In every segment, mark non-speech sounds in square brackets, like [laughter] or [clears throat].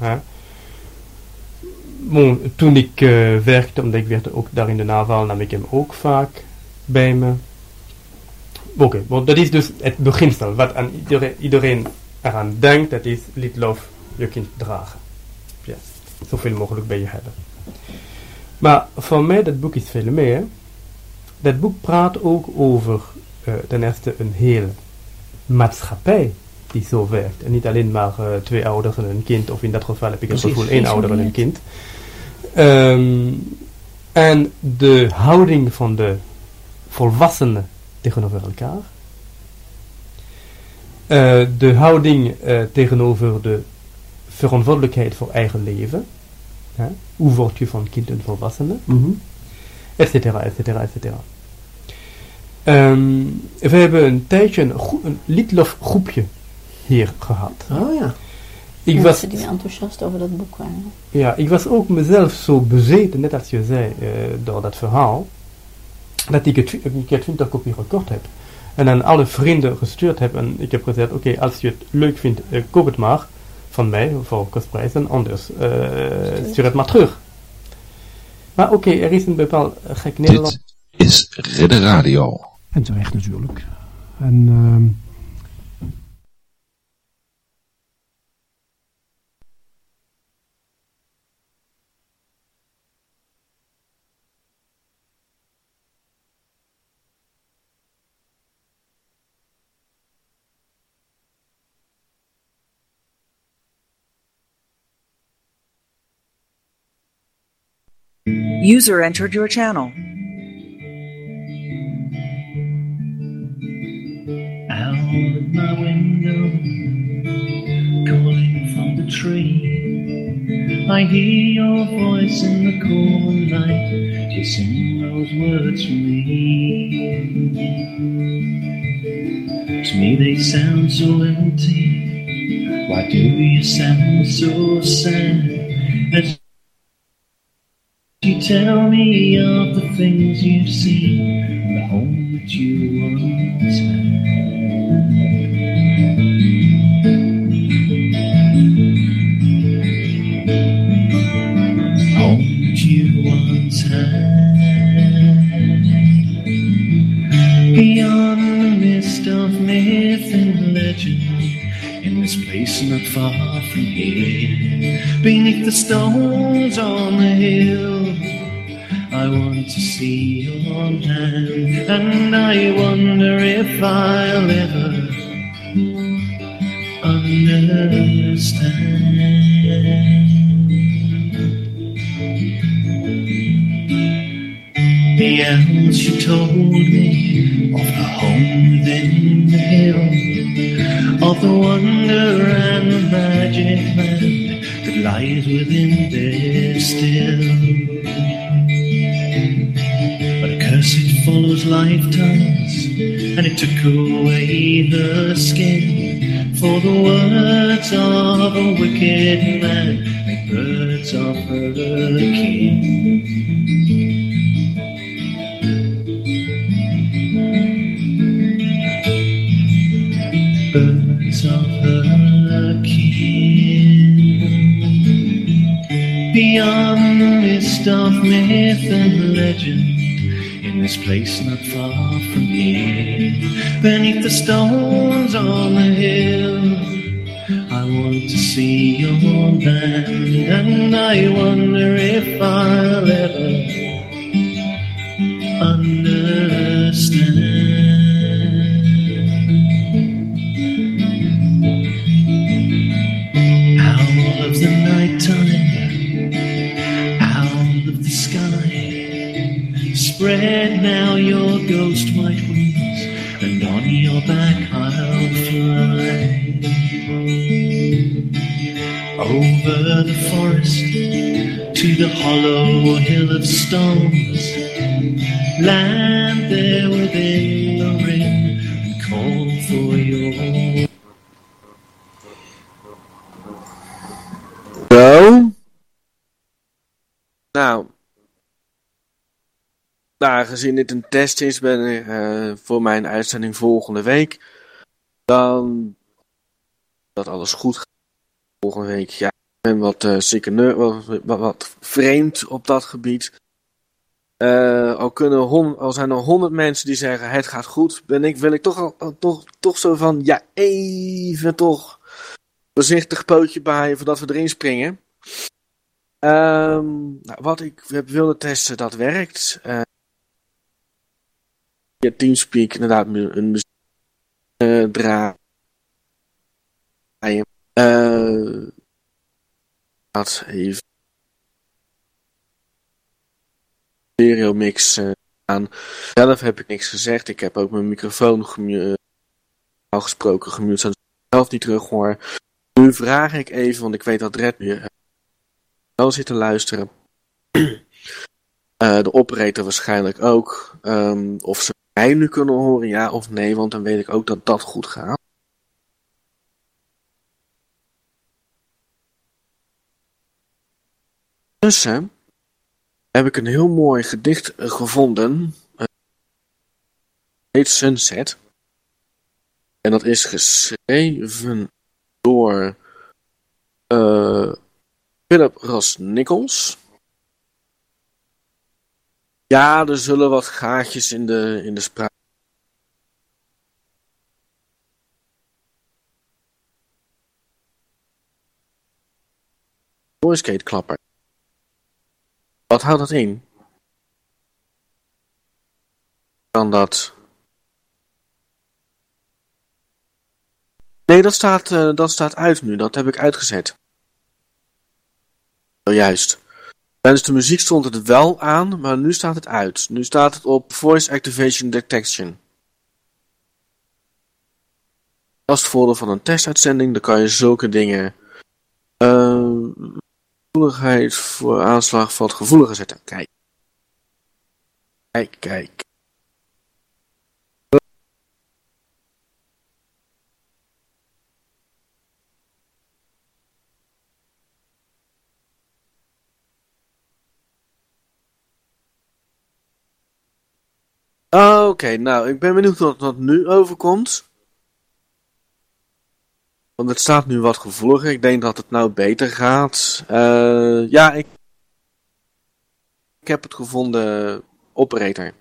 Hè. Bon, toen ik uh, werkte, omdat ik werkte ook daar in de naval, nam ik hem ook vaak bij me. Oké, okay, dat is dus het beginsel. Wat aan iedereen, eraan denkt, dat is liedlof je kind dragen. Ja, zoveel mogelijk bij je hebben. Maar voor mij, dat boek is veel meer. Dat boek praat ook over uh, ten eerste een hele maatschappij die zo werkt. En niet alleen maar uh, twee ouders en een kind, of in dat geval heb ik het gevoel één ouder en een kind. Um, en de houding van de volwassenen tegenover elkaar. Uh, de houding uh, tegenover de verantwoordelijkheid voor eigen leven. Hè? Hoe word je van kind en volwassene? Mm -hmm. Etcetera, etcetera, etcetera. Um, we hebben een tijdje een, een liedlofgroepje hier gehad. Oh ja. Ik ja, was, die enthousiast over dat boek waren. Ja, ik was ook mezelf zo bezeten, net als je zei, uh, door dat verhaal, dat ik het, ik het 20 kopie gekocht heb. En aan alle vrienden gestuurd heb. En ik heb gezegd, oké, okay, als je het leuk vindt, uh, koop het maar van mij voor kostprijs. En anders, uh, stuur het maar terug. Maar oké, okay, er is een bepaald gek Nederland. Dit is Ridder Radio. En terecht natuurlijk. En... Uh, User entered your channel. Out of my window, calling from the tree, I hear your voice in the cool night. You sing those words for me. To me, they sound so empty. Why do you sound so sad? Tell me of the things you've seen, the home that you once had. Home that you once had. Beyond the mist of myth and legend, in this place not far from here, beneath the stones on the hill. I want to see your land, and I wonder if I'll ever understand. The elves you told me of the home within the hill, of the wonder and the magic land that lies within there still. Follows lifetimes, and it took away the skin. For the words of a wicked man make birds of her kin. Birds of her kin. Beyond the mist of myth and legend in this place not far from here, beneath the stones on the hill. I want to see your land, and I wonder if I'll ever now your ghost white wings, and on your back I'll fly. Over the forest to the hollow hill of stones, land there within the ring, and call for your Nou, aangezien dit een test is ben ik, eh, voor mijn uitzending volgende week, dan dat alles goed gaat volgende week, ja, ben wat uh, wat, wat, vreemd op dat gebied. Uh, al, kunnen al zijn er honderd mensen die zeggen het gaat goed, ben ik, wil ik toch, al, toch, toch zo van ja, even toch voorzichtig pootje bij voordat we erin springen. Um, nou, wat ik wilde testen, dat werkt. Uh, via Teamspeak inderdaad een muziek uh, draaien. Uh, laat even stereo mix uh, aan. Zelf heb ik niks gezegd. Ik heb ook mijn microfoon gemute, al gesproken gemute, zodat ik zelf niet terug hoor. Nu vraag ik even, want ik weet dat Red nu wel zit te luisteren. [clears throat] De operator waarschijnlijk ook. Um, of ze mij nu kunnen horen, ja of nee, want dan weet ik ook dat dat goed gaat. Tussen heb ik een heel mooi gedicht gevonden. Het heet Sunset. En dat is geschreven door uh, Philip Ross Nichols. Ja, er zullen wat gaatjes in de, in de spraak. Voice klapper. Wat houdt dat in? Kan dat... Nee, dat staat, uh, dat staat uit nu. Dat heb ik uitgezet. Zojuist. Tijdens de muziek stond het wel aan, maar nu staat het uit. Nu staat het op Voice Activation Detection. Dat voordeel van een testuitzending. Dan kan je zulke dingen... Uh, gevoeligheid voor aanslag van het gevoelige zetten. Kijk. Kijk, kijk. Oké, okay, nou, ik ben benieuwd wat, wat nu overkomt. Want het staat nu wat gevoeliger. Ik denk dat het nou beter gaat. Uh, ja, ik, ik heb het gevonden. Operator.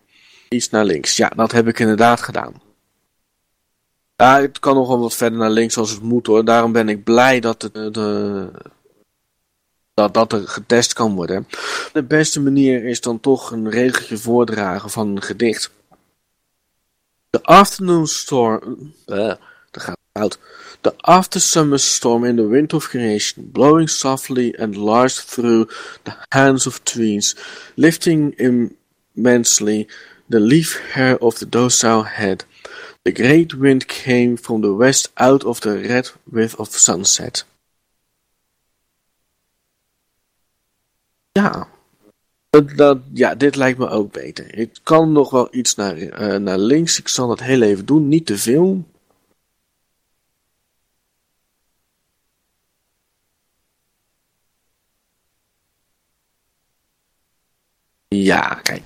Iets naar links. Ja, dat heb ik inderdaad gedaan. Ja, het kan nog wel wat verder naar links als het moet hoor. Daarom ben ik blij dat, het, de, dat, dat er getest kan worden. De beste manier is dan toch een regeltje voordragen van een gedicht. The afternoon storm. Uh. The after summer storm in the wind of creation, blowing softly and large through the hands of trees, lifting immensely the leaf hair of the docile head. The great wind came from the west out of the red width of sunset. Ja, Ja, dit lijkt me ook beter. Ik kan nog wel iets naar, uh, naar links. Ik zal dat heel even doen. Niet te veel. Ja, kijk.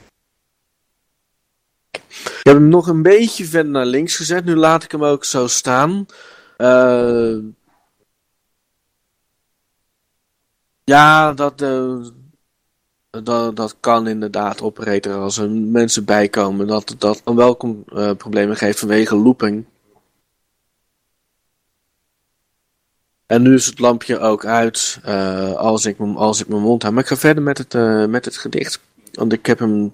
Ik heb hem nog een beetje verder naar links gezet. Nu laat ik hem ook zo staan. Uh, ja, dat... Uh, dat, dat kan inderdaad operator als er mensen bijkomen. Dat dat een welkom uh, problemen geeft vanwege looping. En nu is het lampje ook uit uh, als, ik, als ik mijn mond hou. Maar ik ga verder met het, uh, met het gedicht. Want ik heb hem...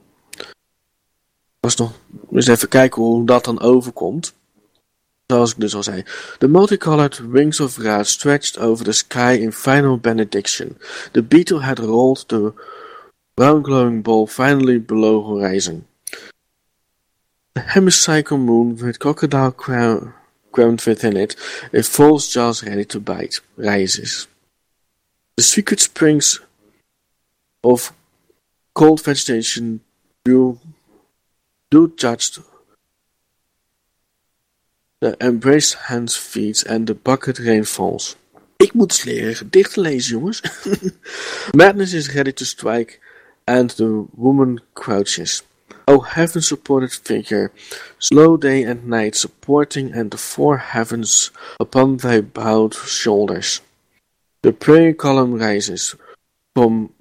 Was nog eens even kijken hoe dat dan overkomt. Zoals ik dus al zei. The multicolored wings of Ra stretched over the sky in final benediction. The beetle had rolled the brown glowing ball finally below horizon. The hemicycle moon with crocodile crown, crowned within it, its false jaws ready to bite, rises. The secret springs of cold vegetation do, do judged the embraced hands feet and the bucket rain falls. Ik moet eens leren lezen, jongens. [laughs] Madness is ready to strike and the woman crouches. O heaven supported figure, slow day and night supporting and the four heavens upon thy bowed shoulders. The prayer column rises from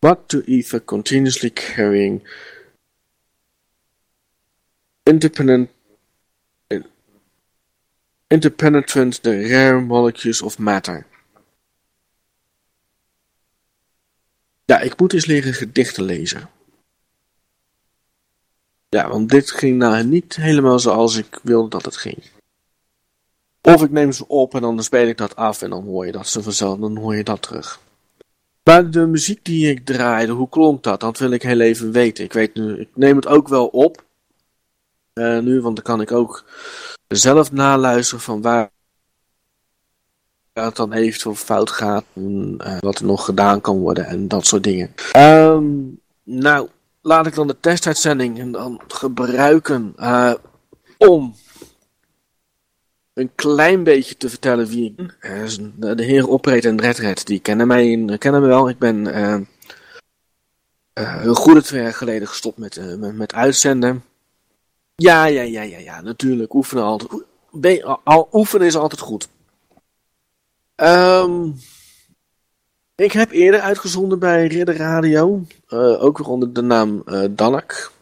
what to ether continuously carrying independent interpenetrant the rare molecules of matter. Ja, ik moet eens leren gedichten lezen. Ja, want dit ging nou niet helemaal zoals ik wilde dat het ging. Of ik neem ze op en dan speel ik dat af en dan hoor je dat ze vanzelf, dan hoor je dat terug. Maar de muziek die ik draaide, hoe klonk dat? Dat wil ik heel even weten. Ik weet nu, ik neem het ook wel op. Uh, nu, want dan kan ik ook zelf naluisteren van waar het dan eventueel fout gaat. En, uh, wat er nog gedaan kan worden en dat soort dingen. Um, nou, laat ik dan de testuitzending dan gebruiken uh, om een klein beetje te vertellen wie ik ben. de heer Operator en Redred, die kennen mij, kennen me wel. Ik ben een goede twee jaar geleden gestopt met, met, met, uitzenden. Ja, ja, ja, ja, ja, natuurlijk. Oefenen, altijd, al, oefenen is altijd goed. Um, ik heb eerder uitgezonden bij Ridder Radio. ook weer onder de naam Danak.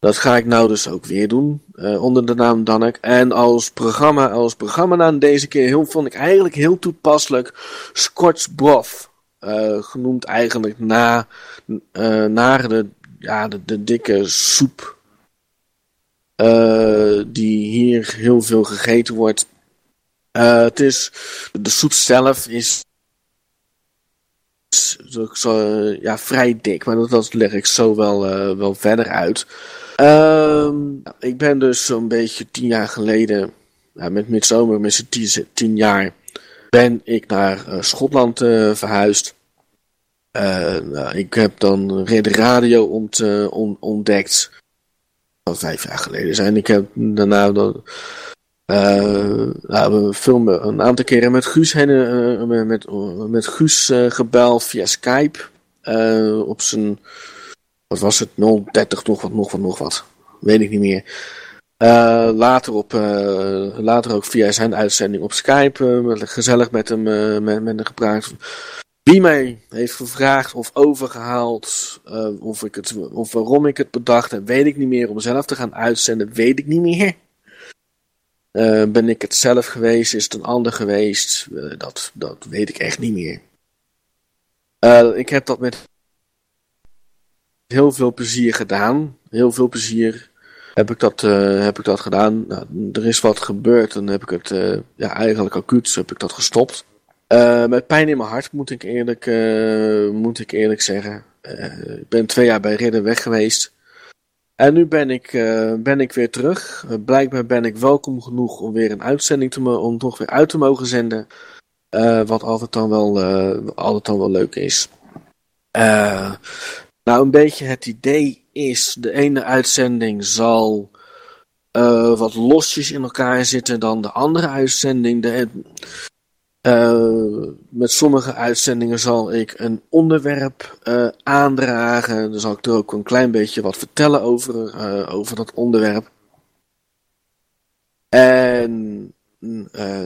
Dat ga ik nou dus ook weer doen, uh, onder de naam Danek. En als programma, als deze keer heel, vond ik eigenlijk heel toepasselijk Scotch. Uh, genoemd eigenlijk na, uh, naar de, ja, de, de dikke soep. die hier heel veel gegeten wordt. Het is, de soep zelf is zo, zo, ja, vrij dik, maar dat, leg ik zo wel, wel verder uit. Um, ik ben dus zo'n beetje tien jaar geleden, met midzomer, met z'n tien, jaar, ben ik naar Schotland verhuisd. Nou, ik heb dan Red Radio ont, on, ontdekt. Al vijf jaar geleden zijn. Ik heb daarna dan, nou, we filmen een aantal keren met Guus heen, met, met, met Guus gebeld via Skype. op zijn wat was het? 030 nog wat, nog wat, nog wat. Weet ik niet meer. Later, op, later ook via zijn uitzending op Skype, gezellig met hem met, met hem gepraat. Wie mij heeft gevraagd of overgehaald, of, ik het, of waarom ik het bedacht heb, weet ik niet meer. Om zelf te gaan uitzenden, weet ik niet meer. Ben ik het zelf geweest? Is het een ander geweest? dat, dat weet ik echt niet meer. ik heb dat met heel veel plezier gedaan. Heel veel plezier heb ik dat, heb ik dat gedaan. Nou, er is wat gebeurd. Dan heb ik het ja, eigenlijk acuut heb ik dat gestopt. Met pijn in mijn hart moet ik eerlijk, moet ik eerlijk zeggen. ik ben twee jaar bij Ridder weg geweest. En nu ben ik, ben ik weer terug. blijkbaar ben ik welkom genoeg om weer een uitzending te om toch weer uit te mogen zenden. wat altijd dan wel, altijd dan wel leuk is. Nou, een beetje het idee is, de ene uitzending zal wat losjes in elkaar zitten dan de andere uitzending. De, uh, met sommige uitzendingen zal ik een onderwerp uh, aandragen. Dan zal ik er ook een klein beetje wat vertellen over, over dat onderwerp. En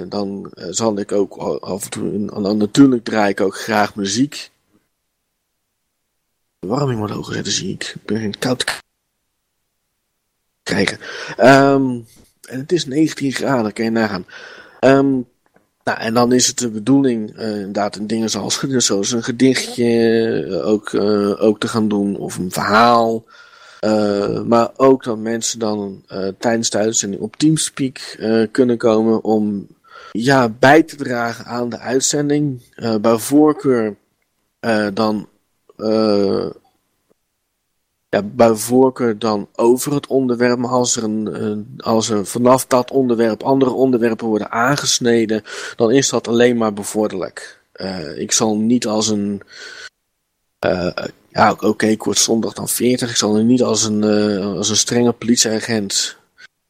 dan zal ik ook af en toe, dan natuurlijk draai ik ook graag muziek. De warming wordt hoger zetten, zie ik. Ik ben koud krijgen. Um, en het is 19 graden, kan je nagaan. Um, nou, en dan is het de bedoeling uh, inderdaad dingen [laughs] zoals, een gedichtje uh, ook, uh, ook te gaan doen. Of een verhaal. maar ook dat mensen dan tijdens de uitzending op Teamspeak kunnen komen om ja, bij te dragen aan de uitzending. bij voorkeur dan bij voorkeur dan over het onderwerp, maar als er, een, als er vanaf dat onderwerp andere onderwerpen worden aangesneden, dan is dat alleen maar bevorderlijk. Uh, ik zal niet als een. Uh, ja, oké, okay, dan 40. Ik zal er niet als een, als een strenge politieagent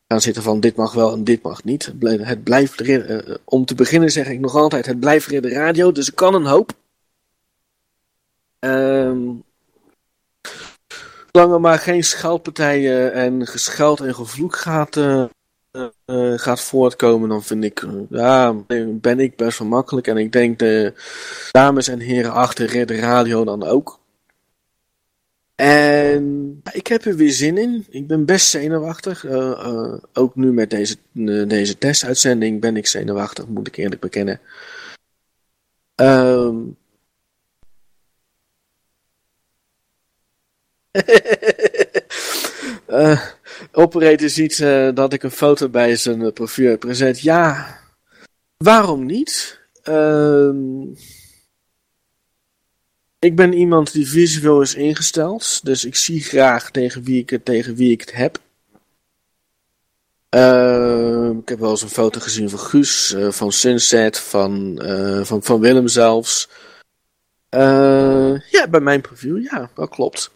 gaan zitten van dit mag wel en dit mag niet. Het blijft, om te beginnen zeg ik nog altijd, het blijft de radio, dus ik kan een hoop. Um, zolang er maar geen scheldpartijen en gescheld en gevloek gaat, uh, uh, gaat voortkomen, dan vind ik, ja, ben ik best wel makkelijk. En ik denk de dames en heren achter de radio dan ook. En ik heb er weer zin in. Ik ben best zenuwachtig. Ook nu met deze, deze testuitzending ben ik zenuwachtig, moet ik eerlijk bekennen. Um... [laughs] operator ziet dat ik een foto bij zijn profiel present. Ja, waarom niet? Ehm... Ik ben iemand die visueel is ingesteld, dus ik zie graag tegen wie ik het, tegen wie ik het heb. Uh, ik heb wel eens een foto gezien van Guus, uh, van Sunset, van, uh, van, van Willem zelfs. ja, bij mijn profiel, ja, dat klopt.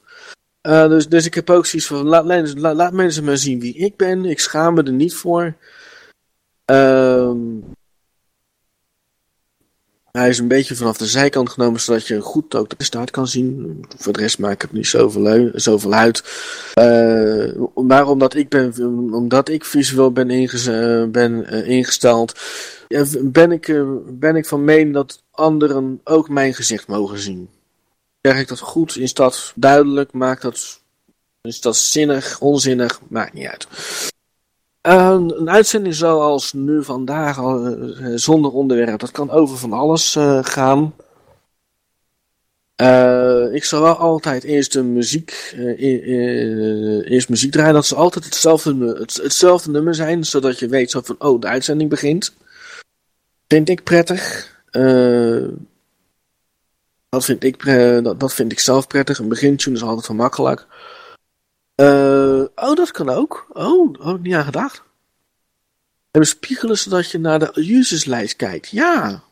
Dus, dus ik heb ook zoiets van, laat, mensen maar zien wie ik ben. Ik schaam me er niet voor. Ehm hij is een beetje vanaf de zijkant genomen, zodat je goed ook de start kan zien. Voor de rest maak ik het niet zoveel, zoveel uit. Uh, maar omdat ik, ben, omdat ik visueel ben, ingeze, ben uh, ingesteld, ben, ik, ben ik van mening dat anderen ook mijn gezicht mogen zien. Zeg ik dat goed? Is dat duidelijk? Maakt dat, is dat zinnig? Onzinnig? Maakt niet uit. Een uitzending zoals nu vandaag, uh, zonder onderwerp, dat kan over van alles uh, gaan. ik zal wel altijd eerst de muziek, eerst muziek draaien. Dat zal altijd hetzelfde, het, hetzelfde nummer zijn, zodat je weet zo van, oh, de uitzending begint. Vind ik prettig. Dat, vind ik, dat, dat vind ik zelf prettig. Een begintune is altijd van makkelijk. Uh, oh, dat kan ook. Oh, daar ik niet aan gedacht. En spiegelen zodat je naar de userslijst kijkt. Ja.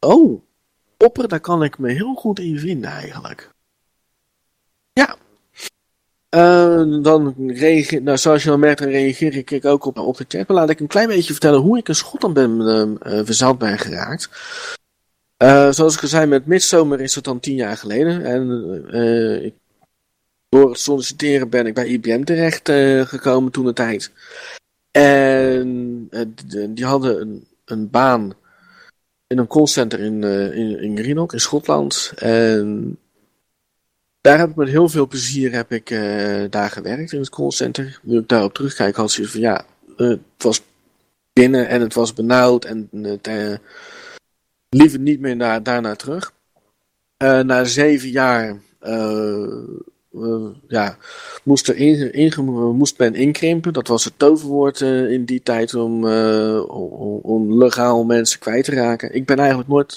Oh, Opper, daar kan ik me heel goed in vinden eigenlijk. Ja. Uh, dan reageer, nou, zoals je al merkt, dan reageer ik ook op, op de chat. Maar laat ik een klein beetje vertellen hoe ik in Schotland ben uh, verzeild ben geraakt. Uh, zoals ik al zei, met Midsomer is het dan tien jaar geleden. En uh, ik, door het solliciteren ben ik bij IBM terecht gekomen toen de tijd. En die hadden een, een, baan in een callcenter in, in, in Greenock in Schotland. En daar heb ik met heel veel plezier heb ik, daar gewerkt in het callcenter. Nu ik daarop terugkijk had ze van ja, het was binnen en het was benauwd en het liever niet meer naar, daarna terug. Na zeven jaar ja, moest, er moest men inkrimpen. Dat was het toverwoord in die tijd om, om, om, legaal mensen kwijt te raken. Ik ben eigenlijk nooit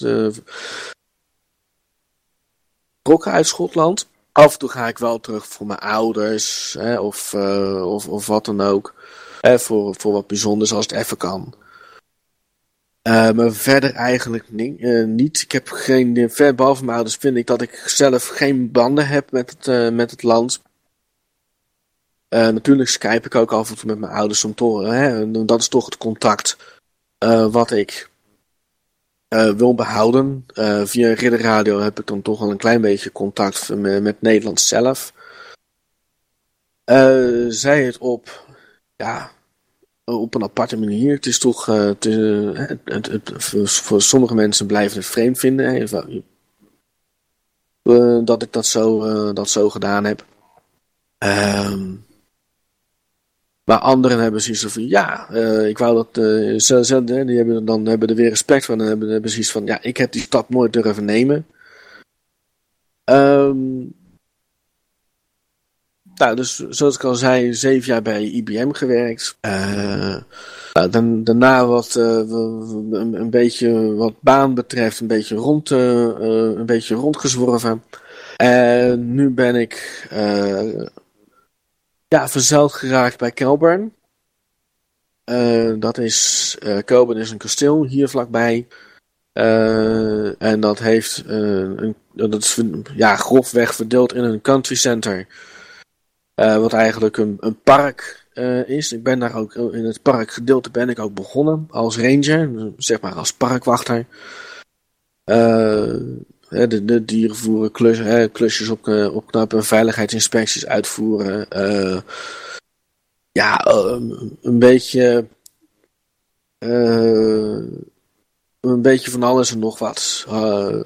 vertrokken uit Schotland. Af en toe ga ik wel terug voor mijn ouders hè, of, of, of wat dan ook. Hè, voor, voor wat bijzonders als het even kan. Uh, maar verder eigenlijk niet, uh, niet. Ik heb geen, ver behalve mijn ouders vind ik dat ik zelf geen banden heb met het, met het land. natuurlijk skype ik ook af en toe met mijn ouders om te. Hè? Dat is toch het contact wat ik wil behouden. via Ridder Radio heb ik dan toch wel een klein beetje contact met, Nederland zelf. zij het op, ja, op een aparte manier. Het is toch, uh, het, het, het, voor sommige mensen blijven het vreemd vinden. Hè, uh, dat ik dat zo, uh, dat zo gedaan heb. Um, maar anderen hebben zoiets van, ja, ik wou dat, ze, ze, die hebben dan hebben er weer respect van en hebben, hebben zoiets van, ja, ik heb die stap nooit durven nemen. Um, nou, dus zoals ik al zei, zeven jaar bij IBM gewerkt. Uh, dan, daarna wat, uh, een, beetje wat baan betreft, een beetje, rond, uh, een beetje rondgezworven. En nu ben ik ja, verzeild geraakt bij Kelburn. dat is, Kelburn is een kasteel hier vlakbij. en dat heeft een, dat is ja, grofweg verdeeld in een country center. Uh, wat eigenlijk een, een park uh, is. Ik ben daar ook in het parkgedeelte ben ik ook begonnen als ranger, zeg maar als parkwachter. De, de dieren voeren, klus, klusjes op, opknappen, veiligheidsinspecties uitvoeren. ja, een beetje. een beetje van alles en nog wat.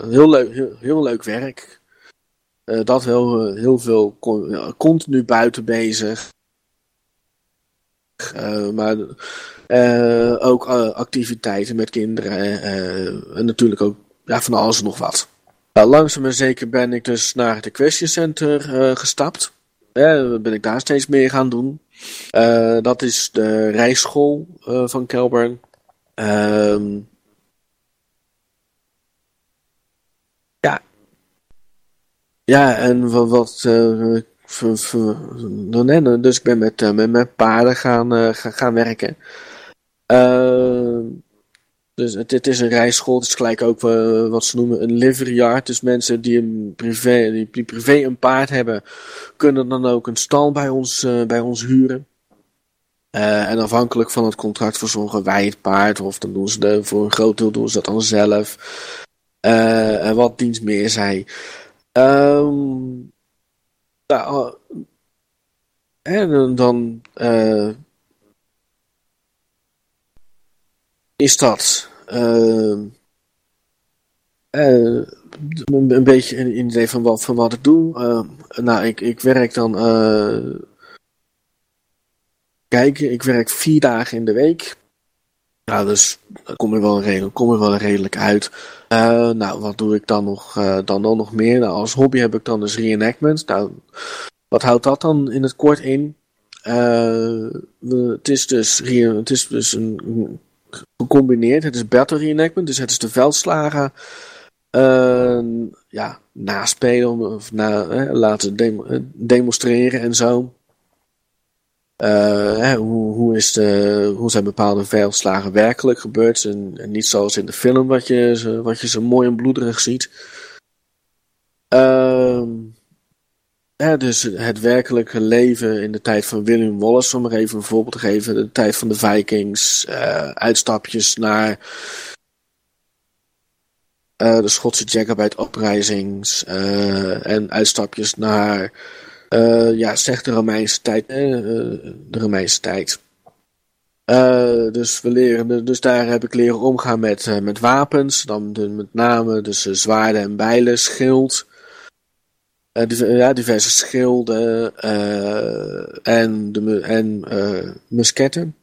heel, leuk, heel, heel leuk werk. dat wel heel veel continu buiten bezig. maar ook activiteiten met kinderen. en natuurlijk ook ja, van alles en nog wat. Nou, langzaam en zeker ben ik dus naar het Equestrian Center uh, gestapt. Uh, ben ik daar steeds meer gaan doen. Uh, dat is de rijschool van Kelburn. Ehm, ja. Ja, en wat... wat dus ik ben met, met, met paarden gaan, gaan werken. Dus het, het, is een rijschool, het is gelijk ook uh, wat ze noemen een livery yard. Dus mensen die, een privé, die, privé een paard hebben, kunnen dan ook een stal bij ons, uh, bij ons huren. Uh, en afhankelijk van het contract verzorgen wij het paard, of dan doen ze de, voor een groot deel doen ze dat dan zelf. en wat dienst meer zij. Um, nou, en dan is dat uh, uh, een beetje een idee van wat, van wat ik doe. Uh, nou, ik, ik werk dan. Uh, kijk, ik werk vier dagen in de week. Ja, dus kom ik wel, redelijk, kom wel redelijk uit. Uh, nou, wat doe ik dan nog, dan, dan nog meer? Nou, als hobby heb ik dan dus reenactment. Nou, wat houdt dat dan in het kort in? Het is dus, het is dus een, gecombineerd. Het is battle reenactment, dus het is de veldslagen uh, ja, naspelen of na, laten demonstreren en zo. Uh, hoe, hoe, is de, hoe zijn bepaalde veldslagen werkelijk gebeurd en, en, niet zoals in de film wat je, wat je zo mooi en bloederig ziet. Uh, dus het werkelijke leven in de tijd van William Wallace, om maar even een voorbeeld te geven. De tijd van de Vikings, uh, uitstapjes naar uh, de Schotse Jacobite uprisings uh, en uitstapjes naar, ja, zeg de Romeinse tijd. de Romeinse tijd. dus we leren, dus daar heb ik leren omgaan met, met wapens, dan met name dus zwaarden en bijlen, schild. Uh, ja, diverse schilden uh, en, de, en uh, musketten.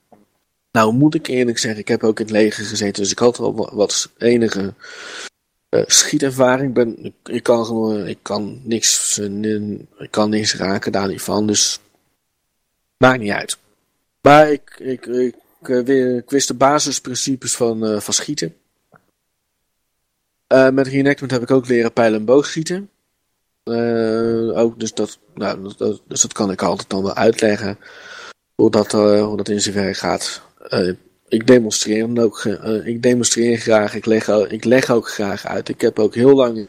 Nou, moet ik eerlijk zeggen, ik heb ook in het leger gezeten, dus ik had wel wat enige schietervaring. Ik, ben, ik, kan ik kan niks, ik kan niks raken daar niet van, dus maakt niet uit. Maar ik, ik, ik, ik wist de basisprincipes van, van schieten. met reenactment heb ik ook leren pijlen en. Uh, ook, dus dat, nou, dat, dus dat kan ik altijd dan wel uitleggen. Hoe dat, uh, hoe dat in werk gaat. Uh, ik demonstreer dan ook. ik demonstreer graag. Ik leg, ik leg ook graag uit. Ik heb ook heel lang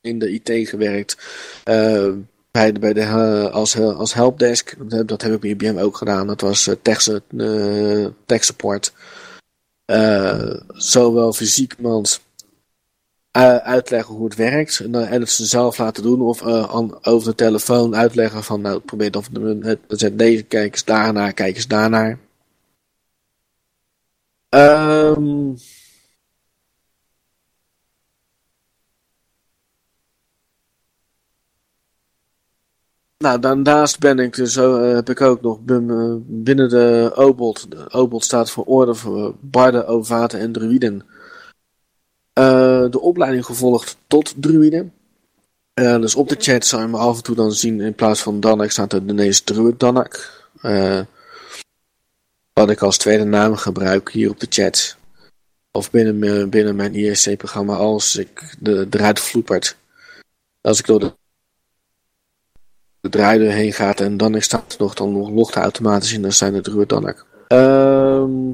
in de IT gewerkt. bij de, bij de, als, als helpdesk. Dat heb ik bij IBM ook gedaan. Dat was tech, tech support. zowel fysiek, want uitleggen hoe het werkt en, en het ze zelf laten doen of uh, over de telefoon uitleggen van nou probeer dan het, het, deze kijk eens daarnaar, kijk eens daarnaar. Um, nou, daarnaast ben ik dus, uh, heb ik ook nog binnen de OBOT. De staat voor Orde voor Barden, Ovaten en Druiden uh, de opleiding gevolgd tot druïde. Uh, dus op de chat zou je me af en toe dan zien, in plaats van Danak staat er ineens Druid Danak. Uh, wat ik als tweede naam gebruik hier op de chat. Of binnen, binnen mijn ISC-programma als ik de draad vloepert. Als ik door de, de draai heen gaat en dan staat nog, dan logt automatisch in, dan zijn het Druid Danak. Ehm...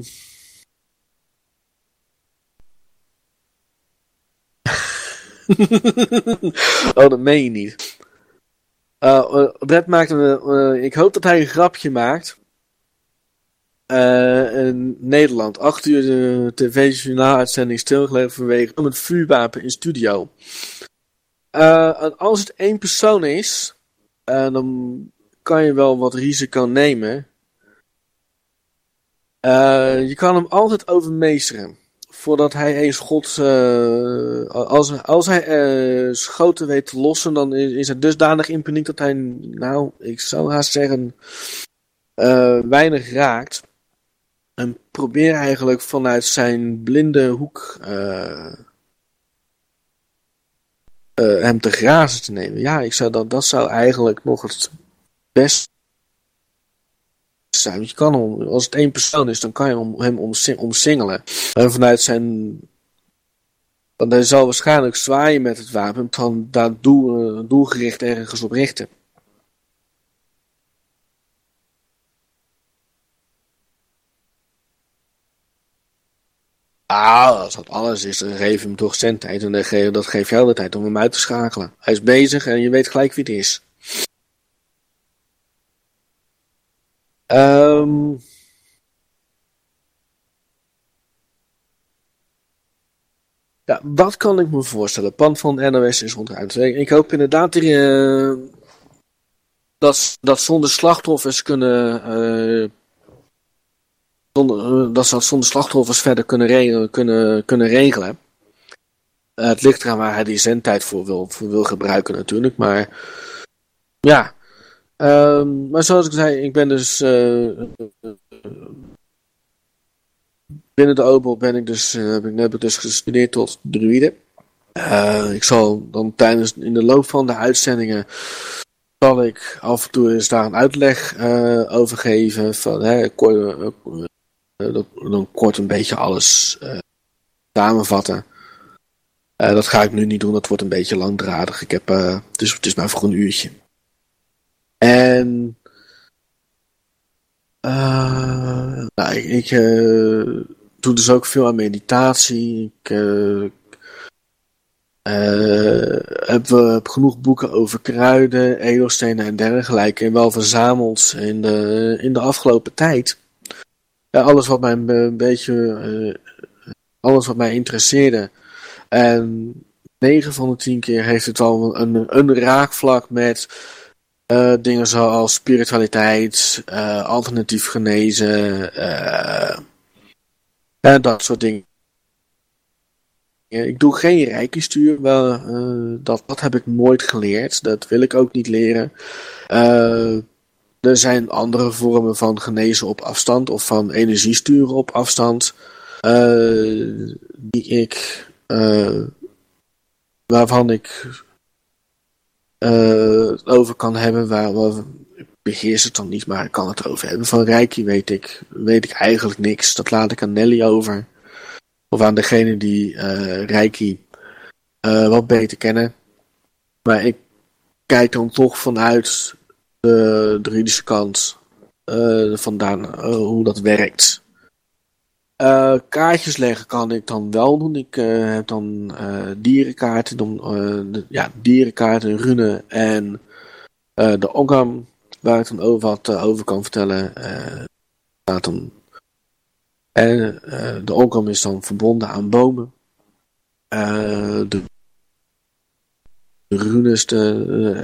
[laughs] oh, dat meen je niet. Uh, Brett maakt een, uh, ik hoop dat hij een grapje maakt. In Nederland. Acht uur de tv-journaal-uitzending stilgelegd vanwege een vuurwapen in studio. als het één persoon is, dan kan je wel wat risico nemen. Eh, je kan hem altijd overmeesteren. Voordat hij eens God. eh, als, als hij eh, schoten weet te lossen, dan is, is het dusdanig in paniek dat hij. Nou, ik zou haast zeggen. eh, weinig raakt. En probeer eigenlijk vanuit zijn blinde hoek. hem te grazen te nemen. Ja, ik zou dat, dat zou eigenlijk nog het best zijn. Je kan hem, als het één persoon is, dan kan je hem, hem omsi- omsingelen. En vanuit zijn. Want hij zal waarschijnlijk zwaaien met het wapen, dan daar eh, doelgericht ergens op richten. Ah, als dat alles is, dan geef hem toch zendtijd. En dat geeft jou de tijd om hem uit te schakelen. Hij is bezig en je weet gelijk wie het is. Ehm ja, wat kan ik me voorstellen? Pand van NOS is ontruimd. Ik hoop inderdaad eh, dat, dat zonder slachtoffers kunnen. eh, zonder, eh, dat ze dat zonder slachtoffers verder kunnen, regelen. Kunnen, kunnen regelen. Het ligt eraan waar hij die zendtijd voor wil, voor wil gebruiken, natuurlijk. Maar ja. Ehm, maar zoals ik zei, ik ben dus. eh, binnen de Obel ben ik dus, eh, heb, ik, ik dus gestudeerd tot druïde. Eh, ik zal dan tijdens in de loop van de uitzendingen zal ik af en toe eens daar een uitleg over geven. Van, hè, kort, dan kort een beetje alles samenvatten. Dat ga ik nu niet doen, dat wordt een beetje langdradig. Ik heb, dus het is maar voor een uurtje. En nou, ik, eh, doe dus ook veel aan meditatie. Ik eh, heb, heb genoeg boeken over kruiden, edelstenen en dergelijke en wel verzameld in de, in de afgelopen tijd. Alles wat mij een, beetje, alles wat mij interesseerde. En 9 van de 10 keer heeft het wel een, een raakvlak met eh, dingen zoals spiritualiteit, eh, alternatief genezen, eh, dat soort dingen. Ik doe geen rijkenstuur, wel, eh, dat, heb ik nooit geleerd. Dat wil ik ook niet leren. Er zijn andere vormen van genezen op afstand of van energiesturen op afstand. die ik, waarvan ik het over kan hebben. Waar, waar, beheers het dan niet, maar ik kan het erover hebben. Van Reiki weet ik, weet ik eigenlijk niks. Dat laat ik aan Nelly over. Of aan degene die eh eh, wat beter kennen. Maar ik kijk dan toch vanuit de juridische kant eh, vandaan eh, hoe dat werkt. Eh, kaartjes leggen kan ik dan wel doen. Ik eh, heb dan eh, dierenkaarten, dan, ja, dierenkaarten, runen en de Ogam, waar ik dan over wat over kan vertellen. staat dan. En de Ogam is dan verbonden aan bomen. De, de runes, de,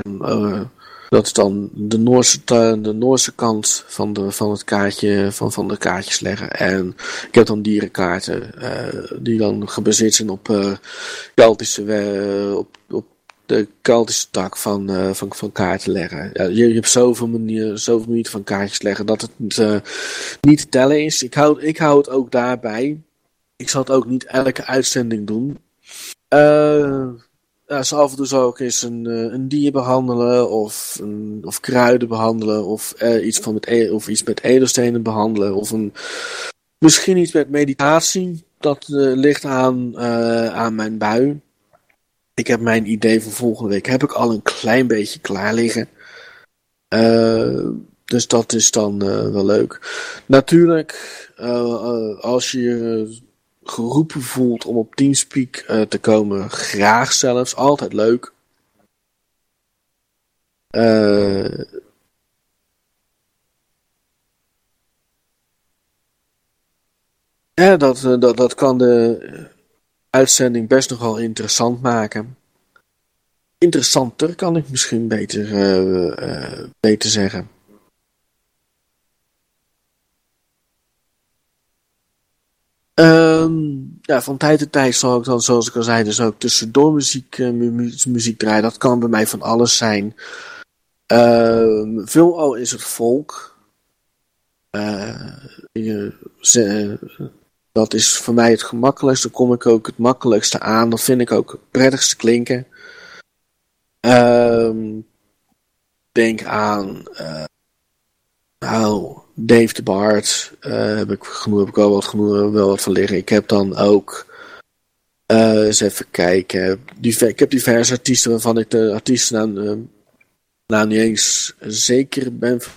dat is dan de Noorse, de Noorse kant van, de, van het kaartje, van, van de kaartjes leggen. En ik heb dan dierenkaarten, eh, die dan gebaseerd zijn op eh Keltische, op, op de Keltische tak van, eh, van, van kaarten leggen. Ja, je, je hebt zoveel manieren, zoveel manieren van kaartjes leggen dat het niet te tellen is. Ik hou, ik hou het ook daarbij. Ik zal het ook niet elke uitzending doen. Eh en toe zou ik eens een, eh, een dier behandelen, of, een, of kruiden behandelen, of, eh, iets van met, e- of iets met edelstenen behandelen, of een, misschien iets met meditatie. Dat eh, ligt aan, aan mijn bui. Ik heb mijn idee voor volgende week heb ik al een klein beetje klaar liggen. Dus dat is dan wel leuk. Natuurlijk, als je geroepen voelt om op Teamspeak eh, te komen, graag zelfs, altijd leuk. Eh, ja, dat, eh, dat, dat kan de uitzending best nogal interessant maken. Interessanter kan ik misschien beter, beter zeggen. Ehm, ja, van tijd tot tijd zal ik dan, zoals ik al zei, dus ook tussendoor muziek, mu muziek draaien. Dat kan bij mij van alles zijn. Uh, veelal is het volk. Uh, dat is voor mij het gemakkelijkste. Daar kom ik ook het makkelijkste aan. Dat vind ik ook het prettigste klinken. Ehm, denk aan. Nou, Dave de Bart. heb, ik genoeg, heb ik wel wat, genoeg, wel wat van liggen. Ik heb dan ook. Uh, eens even kijken. ik heb diverse artiesten waarvan ik de artiestennaam nou niet eens zeker ben van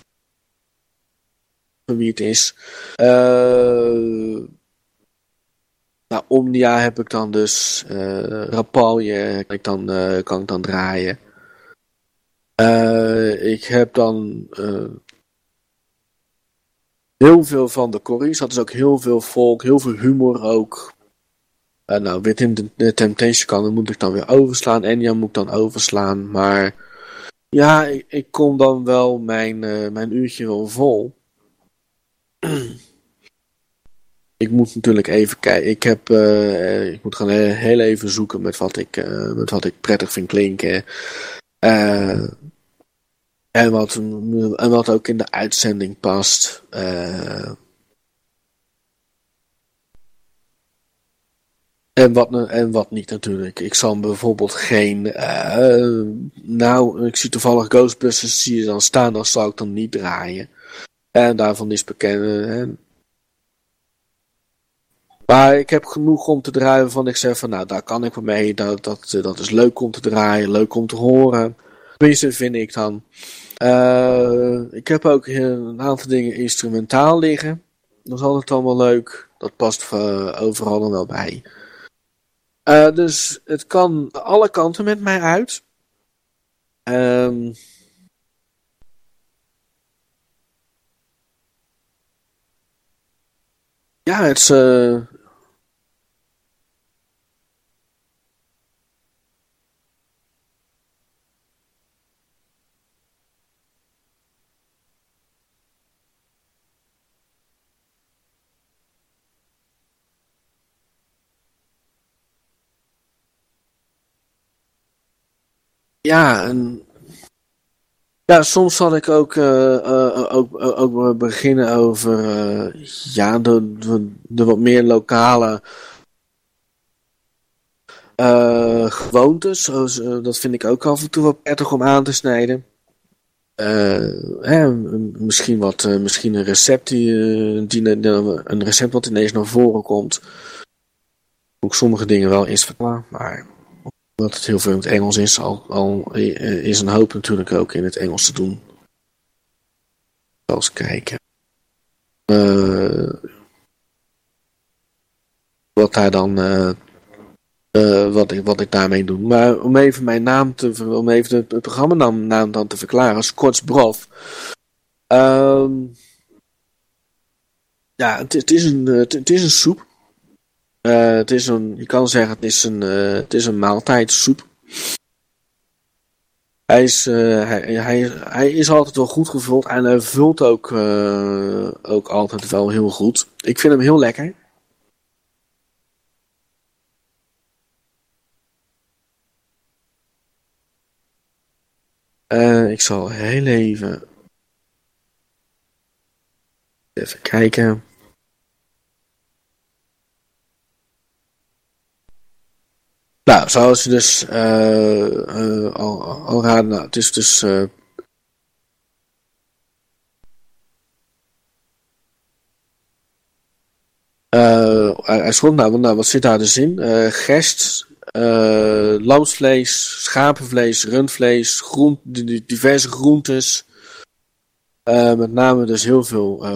wie het is. Uh, nou, Omnia heb ik dan dus. Uh, Rapalje kan ik dan, uh, kan ik dan draaien. ik heb dan heel veel van de Corries. Dat is ook heel veel volk, heel veel humor ook. nou, Within the Temptation kan, dan moet ik dan weer overslaan. Enya moet ik dan overslaan. Maar ja, ik, ik kom dan wel mijn, uh, mijn uurtje wel vol. [clears throat] ik moet natuurlijk even kijken. Ik, heb, uh, ik moet gewoon heel even zoeken met wat ik, uh, met wat ik prettig vind klinken. En, wat, en wat ook in de uitzending past. En wat, en wat niet natuurlijk. Ik zal bijvoorbeeld geen. Uh, nou, ik zie toevallig Ghostbusters zie je dan staan, dan zal ik dan niet draaien. En daarvan is bekend. Hè. Maar ik heb genoeg om te draaien van ik zeg van nou, daar kan ik mee. Dat, dat, dat is leuk om te draaien, leuk om te horen. Tenminste, vind ik dan. Uh, ik heb ook een aantal dingen instrumentaal liggen. Dat is altijd allemaal leuk. Dat past uh, overal dan wel bij. Uh, dus het kan alle kanten met mij uit. Um, ja, het is. Ja, en, ja, soms zal ik ook, uh, uh, ook, ook beginnen over ja, de, de, de, wat meer lokale gewoontes. Zoals, dat vind ik ook af en toe wel prettig om aan te snijden. Hè, misschien, wat, misschien een recept die, een recept wat ineens naar voren komt. Ook sommige dingen wel eens vertellen, maar omdat het heel veel in het Engels is, al, al is een hoop natuurlijk ook in het Engels te doen. Eens kijken. Uh, wat daar dan. Wat, ik, wat ik daarmee doe. Maar om even mijn naam te. Om even het, programma naam, naam dan te verklaren. Scots Broth. Um, ja, het, het, is een, het, het is een soep. Uh, het is een, je kan zeggen, het is een, uh, het is een maaltijdsoep. Hij is, uh, hij, hij, hij is altijd wel goed gevuld en hij vult ook, ook altijd wel heel goed. Ik vind hem heel lekker. ik zal heel even even kijken. Nou, zoals je dus uh, uh, al, al nou, het is dus. Uh, hij schrok nou, nou, wat zit daar dus in? gerst, lamsvlees, schapenvlees, rundvlees, groen, diverse groentes. met name dus heel veel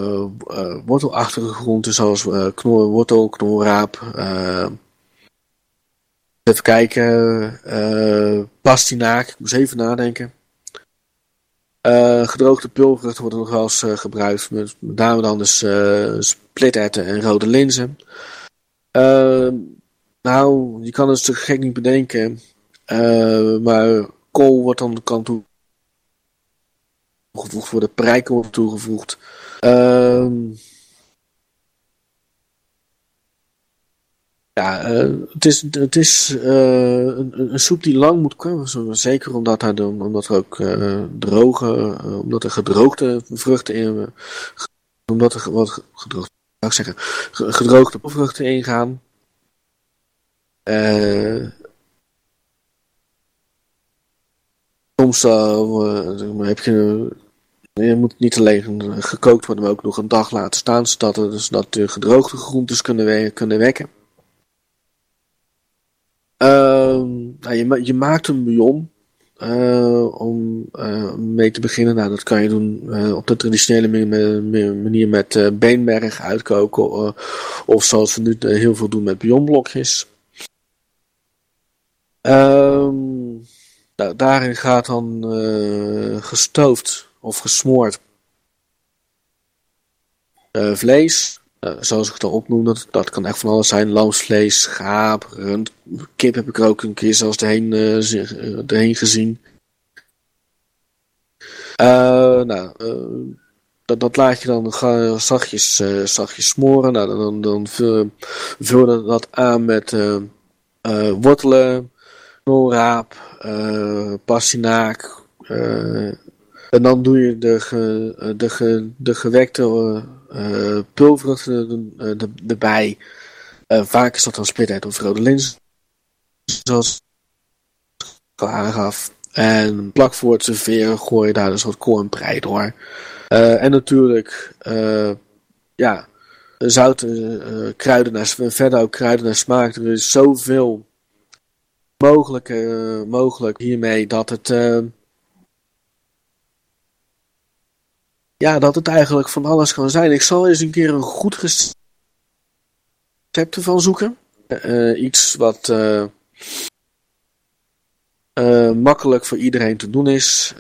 wortelachtige groenten zoals knor, wortel, knorraap, Even kijken. Uh, pastinaak. Ik moest even nadenken. Uh, gedroogde pulvruchten worden nog wel eens uh, gebruikt. Met, met name dan dus splitterten en rode linzen. nou, je kan het stuk gek niet bedenken. maar kool wordt dan kan toegevoegd worden. Prijken wordt toegevoegd. Ja, uh, het is, het is uh, een, een, soep die lang moet komen. Zeker omdat dan, omdat er ook uh, droge, omdat er gedroogde vruchten in, omdat er wat gedroogde, ik zeggen, gedroogde vruchten ingaan. soms heb je je moet niet alleen gekookt worden, maar ook nog een dag laten staan, zodat, er, zodat de gedroogde groentes kunnen, kunnen wekken. Uh, nou, je, je, maakt een bouillon uh, om uh, mee te beginnen. Nou, dat kan je doen uh, op de traditionele manier met beenmerg uitkoken. of zoals we nu heel veel doen met bouillonblokjes. Ehm, nou, daarin gaat dan gestoofd of gesmoord vlees. Uh, zoals ik het al opnoem, dat, kan echt van alles zijn. Lamsvlees, schaap, rund, kip heb ik er ook een keer zelfs erheen, uh, erheen gezien. Uh, nou, dat, dat laat je dan zachtjes, zachtjes smoren. Nou, dan, dan vul, je dat aan met wortelen, knolraap, pastinaak. en dan doe je de, de, de gewekte pulvruchten erbij. Uh, vaak is dat dan split of rode lins. Zoals ik al aangaf. En plak voor het serveren gooi je daar dus wat koornprei door. En natuurlijk, ja, zout, kruiden naar, verder ook kruiden naar smaak. Er is zoveel mogelijk, mogelijk hiermee dat het ja, dat het eigenlijk van alles kan zijn. Ik zal eens een keer een goed recept ervan zoeken. Uh, iets wat uh, uh, makkelijk voor iedereen te doen is.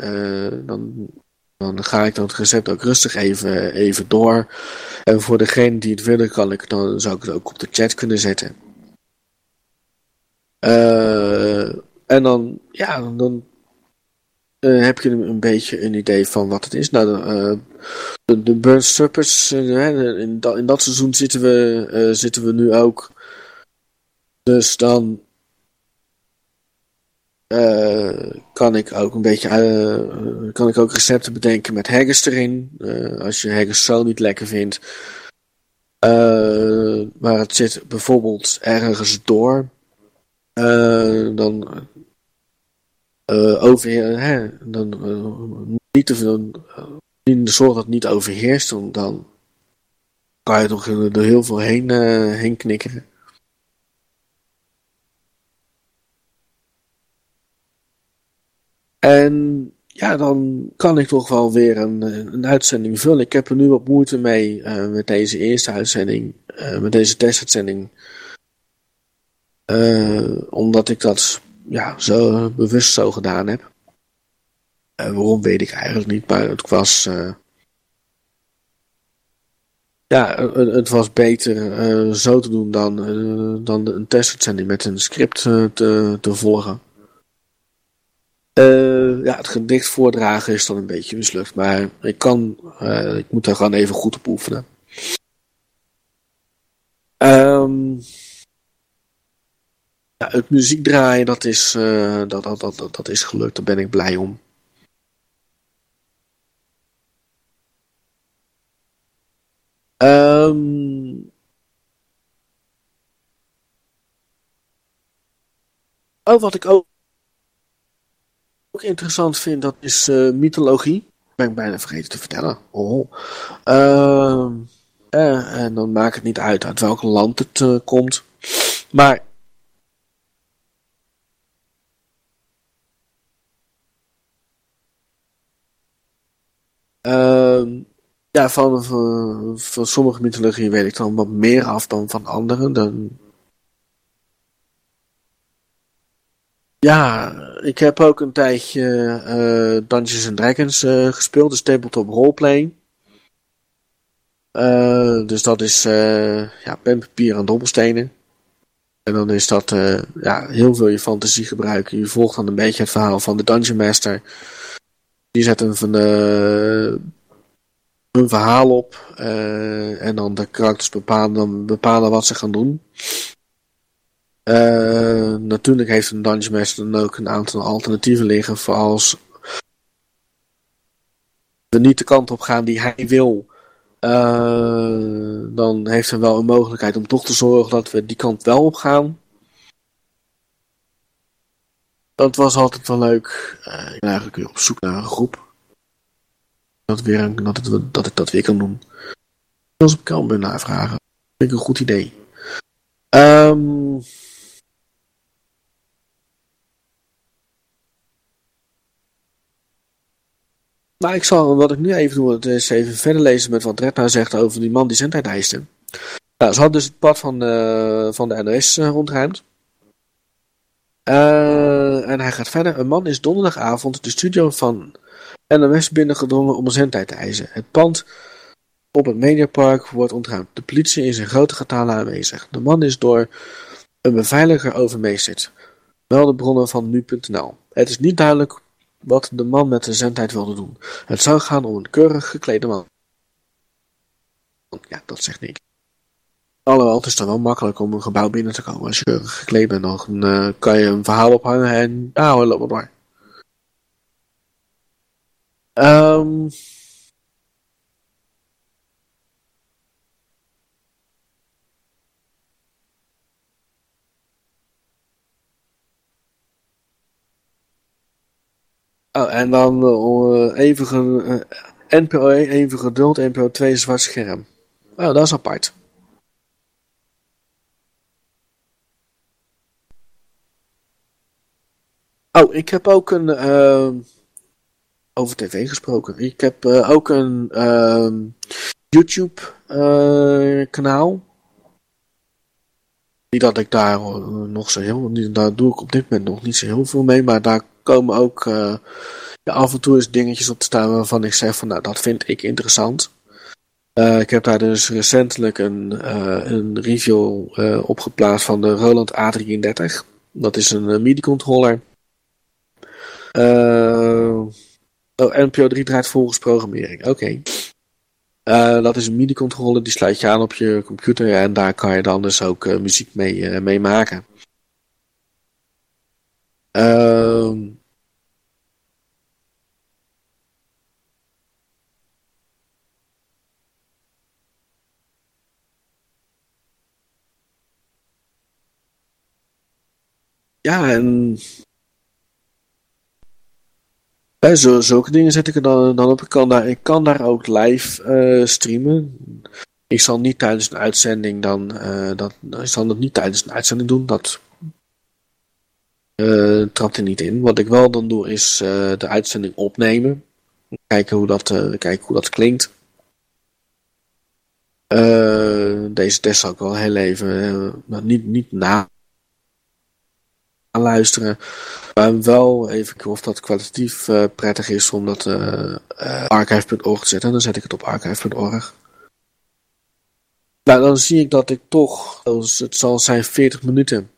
dan, dan ga ik dat recept ook rustig even, even door. En voor degene die het willen, kan ik dan, zou ik het ook op de chat kunnen zetten. en dan, ja, dan uh, heb je een beetje een idee van wat het is. Nou, de, uh, de, de Burn uh, in, dat, in dat seizoen zitten we, zitten we nu ook. Dus dan kan ik ook een beetje kan ik ook recepten bedenken met haggis erin. als je haggis zo niet lekker vindt. maar het zit bijvoorbeeld ergens door. dan overheer, hè, dan, uh, niet te veel, de zorg dat het niet overheerst, dan, kan je toch er heel veel heen, heen knikkeren. En ja, dan kan ik toch wel weer een, een uitzending vullen. Ik heb er nu wat moeite mee met deze eerste uitzending, met deze testuitzending. Omdat ik dat ja, zo bewust zo gedaan heb. Uh, waarom weet ik eigenlijk niet, maar het was. Uh, ja, het, was beter uh, zo te doen dan, dan een testuitzending met een script te, te volgen. ja, het gedicht voordragen is dan een beetje mislukt, maar ik kan, ik moet daar gewoon even goed op oefenen. Um, ja, het muziek draaien, dat is, uh, dat, dat, dat, dat is gelukt. Daar ben ik blij om. Um... Oh, wat ik ook, ook interessant vind, dat is uh, mythologie. Ben ik bijna vergeten te vertellen. Oh. Uh, en dan maakt het niet uit uit welk land het uh, komt. Maar ja, van, van, van, sommige mythologieën weet ik dan wat meer af dan van andere. Dan... Ja, ik heb ook een tijdje uh, Dungeons and Dragons uh, gespeeld, dus tabletop roleplaying. Uh, dus dat is ja, pen, papier en dobbelstenen. En dan is dat ja, heel veel je fantasie gebruiken. Je volgt dan een beetje het verhaal van de Dungeon Master. Die zetten van de, een verhaal op uh, en dan de karakters bepalen, dan bepalen wat ze gaan doen. Uh, natuurlijk heeft een Dungeon Master dan ook een aantal alternatieven liggen voor als we niet de kant op gaan die hij wil, uh, dan heeft hij wel een mogelijkheid om toch te zorgen dat we die kant wel op gaan. Dat was altijd wel leuk. Uh, ik ben eigenlijk weer op zoek naar een groep. Dat, weer, dat, het, dat ik dat weer kan doen. Als kan ben navragen. Dat vind ik een goed idee. Um, Maar ik zal, wat ik nu even doe, is even verder lezen met wat Red nou zegt over die man die zendheid eiste. Nou, ze hadden dus het pad van de, van de NOS uh, ontruimd. Uh, en hij gaat verder. Een man is donderdagavond de studio van NOS binnengedrongen om zendtijd te eisen. Het pand op het Mediapark wordt ontruimd. De politie is in grote getalen aanwezig. De man is door een beveiliger overmeesterd. Melden bronnen van nu.nl. Het is niet duidelijk wat de man met de zendheid wilde doen. Het zou gaan om een keurig geklede man. Ja, dat zegt niks. Alhoewel, het is dan wel makkelijk om een gebouw binnen te komen. Als je gekleed bent, dan uh, kan je een verhaal ophangen en ja hoor, loop maar door. Um, Oh, en dan uh, even uh, NPO 1 even geduld, NPO 2 zwart scherm. Oh, dat is apart. Oh, ik heb ook een... Uh, over tv gesproken. Ik heb uh, ook een uh, YouTube uh, kanaal. Niet dat ik daar nog zo heel... Daar doe ik op dit moment nog niet zo heel veel mee. Maar daar komen ook uh, af en toe eens dingetjes op te staan waarvan ik zeg van nou dat vind ik interessant. Uh, ik heb daar dus recentelijk een, uh, een review op geplaatst van de Roland A33. Dat is een MIDI-controller. Oh, NPO 3 draait volgens programmering. Oké. Okay. dat is een MIDI-controller, die sluit je aan op je computer en daar kan je dan dus ook muziek mee, mee maken. Ehm ja, en zulke dingen zet ik er dan, dan op. Ik kan daar, ik kan daar ook live uh, streamen. Ik zal niet tijdens een uitzending dan, uh, dat, ik zal dat niet tijdens een uitzending doen. Dat uh, trapt er niet in. Wat ik wel dan doe is de uitzending opnemen. Kijken hoe dat, kijken hoe dat klinkt. deze test zal ik wel heel even niet, niet na luisteren. Maar wel even of dat kwalitatief prettig is om dat archive.org te zetten. Dan zet ik het op archive.org. Nou, dan zie ik dat ik toch, het zal zijn 40 minuten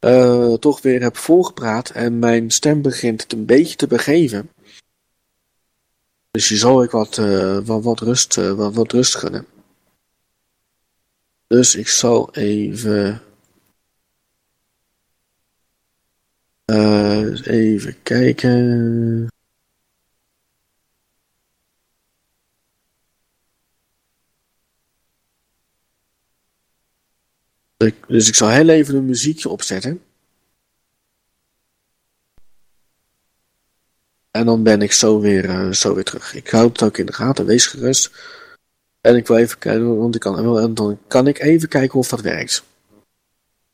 uh, toch weer heb volgepraat en mijn stem begint het een beetje te begeven. Dus je zal ik wat, uh, wat, wat, rust, uh, wat, wat rust gunnen. Dus ik zal even. Even kijken. Dus ik zal heel even een muziekje opzetten. En dan ben ik zo weer, uh, zo weer terug. Ik houd het ook in de gaten, wees gerust. En ik wil even kijken, want ik kan, dan kan ik even kijken of dat werkt.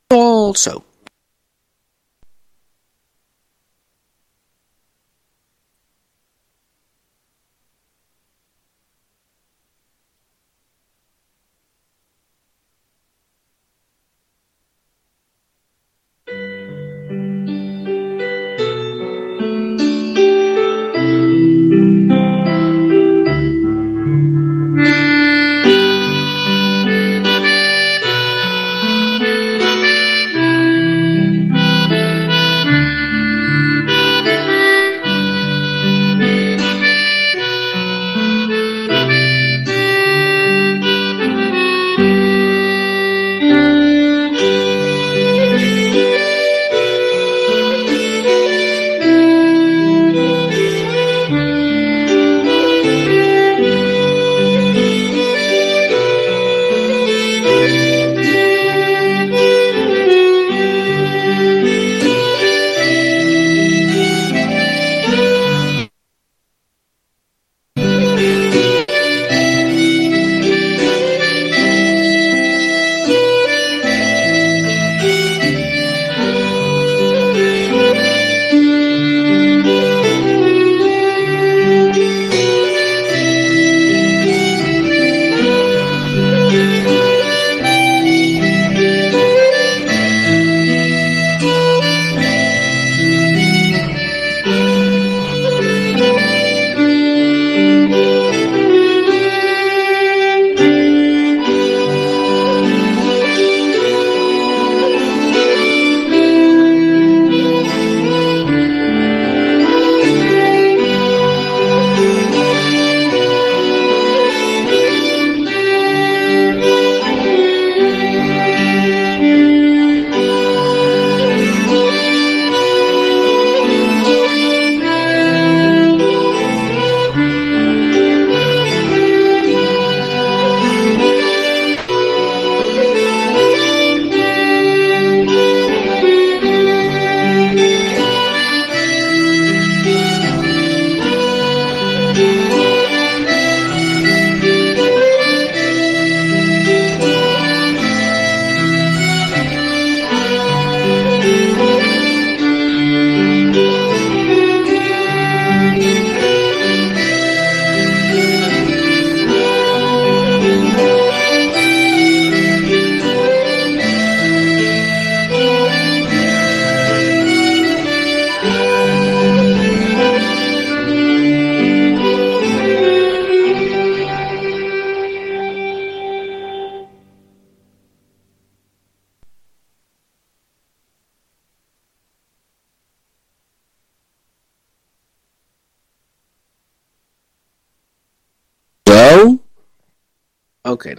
Tot. Zo.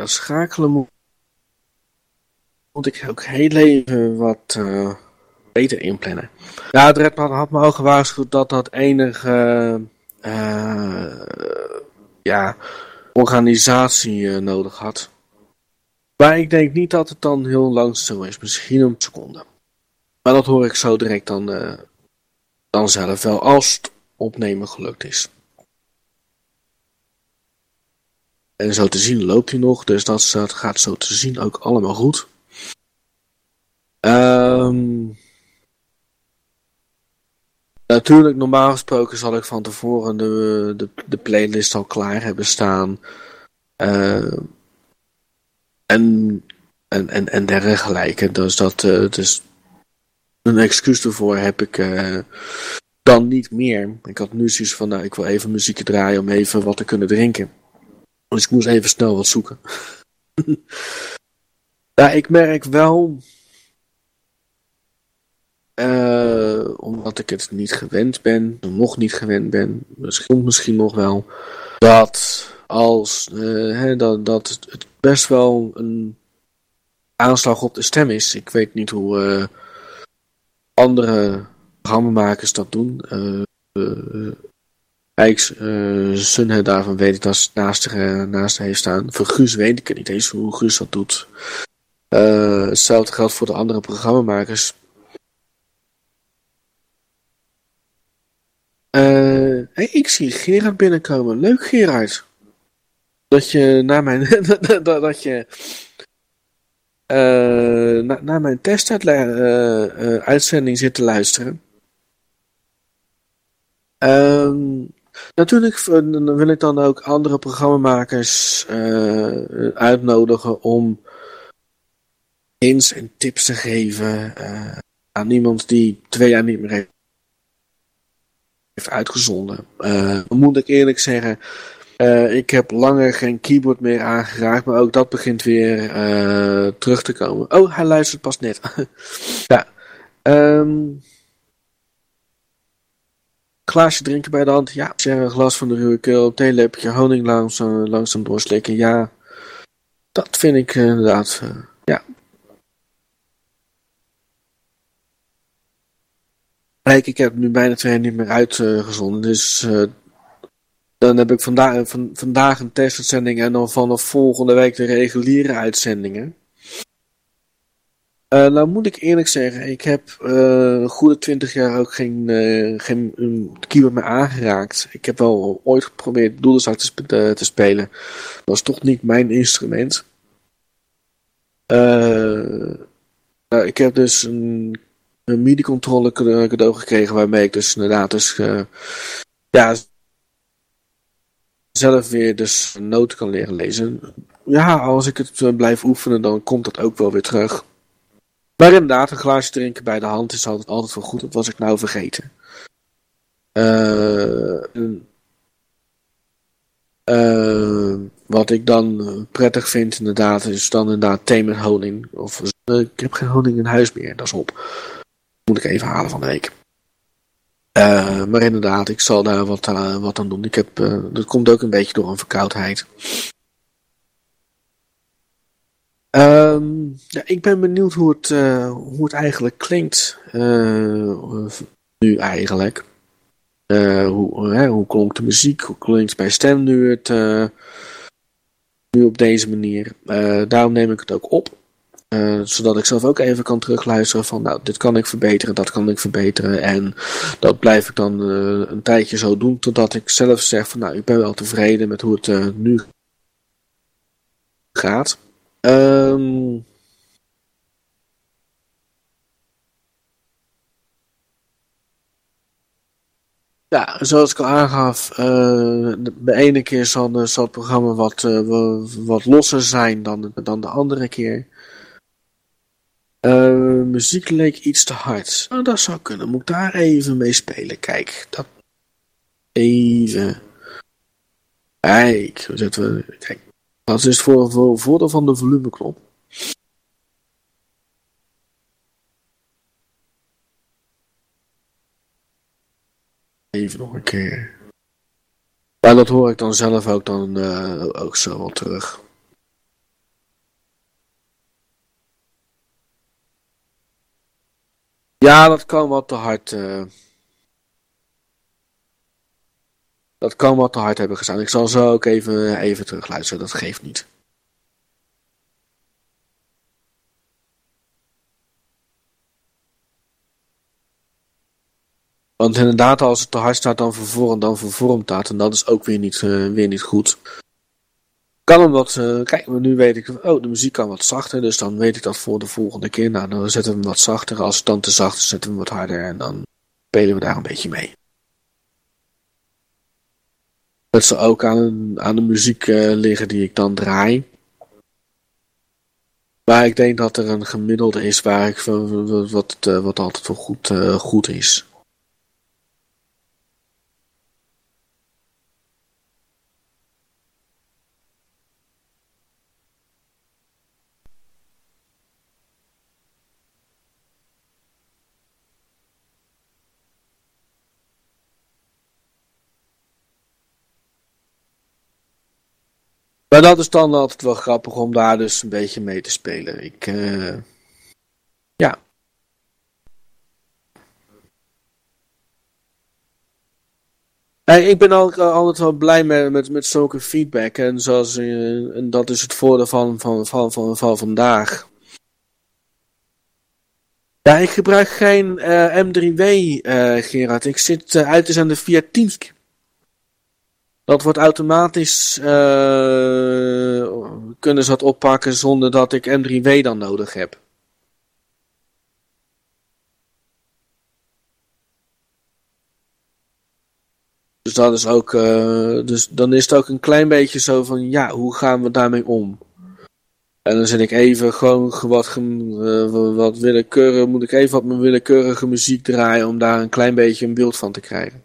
Schakelen moet, ik ook heel even wat uh, beter inplannen. Ja, Redman had me al gewaarschuwd dat dat enige uh, ja, organisatie uh, nodig had. Maar ik denk niet dat het dan heel lang zo is. Misschien een seconde. Maar dat hoor ik zo direct dan, dan zelf wel als het opnemen gelukt is. En zo te zien loopt hij nog, dus dat, gaat zo te zien ook allemaal goed. Um, natuurlijk, normaal gesproken zal ik van tevoren de, de, de playlist al klaar hebben staan. Uh, en, en, en, en dergelijke. Dus dat uh, dus een excuus ervoor heb ik uh, dan niet meer. Ik had nu zoiets van, nou, ik wil even muziekje draaien om even wat te kunnen drinken. Dus ik moest even snel wat zoeken. [laughs] ja, ik merk wel. Uh, omdat ik het niet gewend ben, nog niet gewend ben, misschien, misschien nog wel, dat als uh, dat, dat het best wel een aanslag op de stem is. Ik weet niet hoe uh, andere programmamakers dat doen. Rijks uh, Sunhead daarvan weet ik dat ze naast, uh, heeft staan. Voor Guus weet ik niet eens hoe Guus dat doet. Uh, hetzelfde geldt voor de andere programmamakers. Uh, ik zie Gerard binnenkomen. Leuk Gerard. Dat je naar mijn, [laughs] dat, je na, naar mijn testuitzending zit te luisteren. Um, Natuurlijk wil ik dan ook andere programmamakers uh, uitnodigen om hints en tips te geven uh, aan iemand die twee jaar niet meer heeft, uitgezonden. Uh, moet ik eerlijk zeggen, ik heb langer geen keyboard meer aangeraakt, maar ook dat begint weer terug te komen. Oh, hij luistert pas net. [laughs] ja. Um, glaasje drinken bij de hand. Ja, een glas van de ruwe keel, theelepeltje honing langzaam, langzaam doorslikken. Ja, dat vind ik uh, inderdaad, uh, ja. Kijk, ik heb nu bijna twee jaar niet meer uitgezonden, dus dan heb ik van, vandaag een testuitzending en dan vanaf volgende week de reguliere uitzendingen. Uh, nou moet ik eerlijk zeggen, ik heb uh, een goede twintig jaar ook geen, uh, geen keyboard meer aangeraakt. Ik heb wel ooit geprobeerd doedelzak te, te, spelen. Dat was toch niet mijn instrument. ik heb dus een, een MIDI-controller cadeau gekregen waarmee ik dus inderdaad dus, ja, zelf weer dus noten kan leren lezen. Ja, als ik het blijf oefenen dan komt dat ook wel weer terug. Maar inderdaad, een glaasje drinken bij de hand is altijd, altijd wel goed. Dat was ik nou vergeten. Uh, uh, wat ik dan prettig vind inderdaad, is dan inderdaad thee met honing. Of, ik heb geen honing in huis meer, dat is op. Moet ik even halen van de week. maar inderdaad, ik zal daar wat, wat aan doen. Ik heb, dat komt ook een beetje door een verkoudheid. Um, ja, ik ben benieuwd hoe het, uh, hoe het eigenlijk klinkt. Uh, nu eigenlijk. Uh, hoe, hè, hoe klonk de muziek? Hoe klinkt bij stem nu, het, nu op deze manier? daarom neem ik het ook op. zodat ik zelf ook even kan terugluisteren van nou, dit kan ik verbeteren, dat kan ik verbeteren. En dat blijf ik dan een tijdje zo doen totdat ik zelf zeg van nou, ik ben wel tevreden met hoe het nu gaat. Um, ja, zoals ik al aangaf, uh, de ene keer zal, zal het programma wat, uh, wat losser zijn dan, dan de andere keer. Uh, muziek leek iets te hard. Nou, dat zou kunnen. Moet ik daar even mee spelen? Kijk, dat. Even. Kijk, zetten we. Kijk, dat is voor, voor voordeel van de volumeknop. Even nog een keer. Maar dat hoor ik dan zelf ook dan uh, ook zo wel terug. Ja, dat kan wat te hard. Uh... Dat kan wat te hard hebben gestaan. Ik zal zo ook even, even terugluisteren, dat geeft niet. Want inderdaad, als het te hard staat, dan vervormt, dan vervormt dat. En dat is ook weer niet, uh, weer niet goed. Kan hem wat, uh, kijk, maar nu weet ik, oh, de muziek kan wat zachter, dus dan weet ik dat voor de volgende keer. Nou, dan zetten we hem wat zachter. Als het dan te zacht is, zetten we hem wat harder en dan spelen we daar een beetje mee. Dat zal ook aan, aan de muziek uh, liggen die ik dan draai. Maar ik denk dat er een gemiddelde is waar ik, wat, wat, wat altijd wel goed, goed is. Maar dat is dan altijd wel grappig om daar dus een beetje mee te spelen. Ik, uh, ja. Ik ben ook altijd wel blij met, met, met zulke feedback. En, zoals, uh, en dat is het voordeel van, van, van, van, van vandaag. Ja, ik gebruik geen uh, M3W, Gerard. Ik zit uit te zenden via Teamspeak. Dat wordt automatisch, uh, kunnen ze dat oppakken zonder dat ik M3W dan nodig heb. Dus dat is ook, uh, dus dan is het ook een klein beetje zo van, ja, hoe gaan we daarmee om? En dan zet ik even gewoon wat, uh, wat moet ik even wat mijn willekeurige muziek draaien om daar een klein beetje een beeld van te krijgen.